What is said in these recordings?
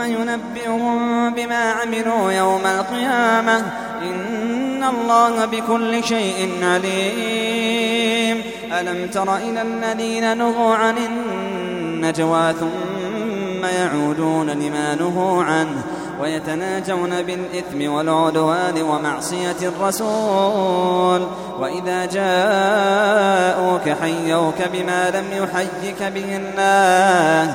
ينبئهم بما عملوا يوم القيامة. إن الله بكل شيء عليم. ألم تر إلى الذين نهوا عن النجوى ثم يعودون لما نهوا عنه ويتناجون بالإثم والعدوان ومعصية الرسول. وإذا جاءوك حيوك بما لم يحيك به الله.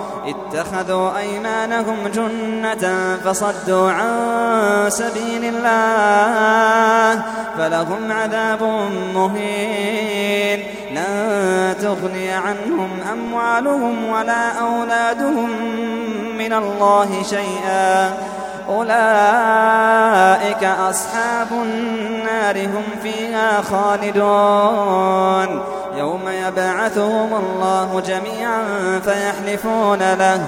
اتخذوا أيمانهم جنة فصدوا عن سبيل الله فلهم عذاب مهين. لن تغني عنهم أموالهم ولا أولادهم من الله شيئا. أولئك أصحاب النار هم فيها خالدون. يوم يبعثهم الله جميعا فيحلفون له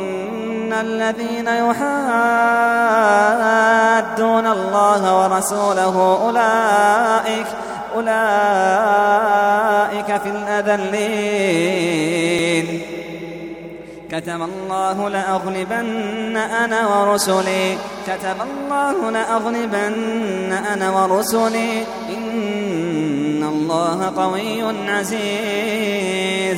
إن الذين يحادون الله ورسوله أولئك أولئك في الأذلين كتب الله لأغلبن أنا ورسلي كتب الله لأغلبن أنا ورسلي إن الله قوي عزيز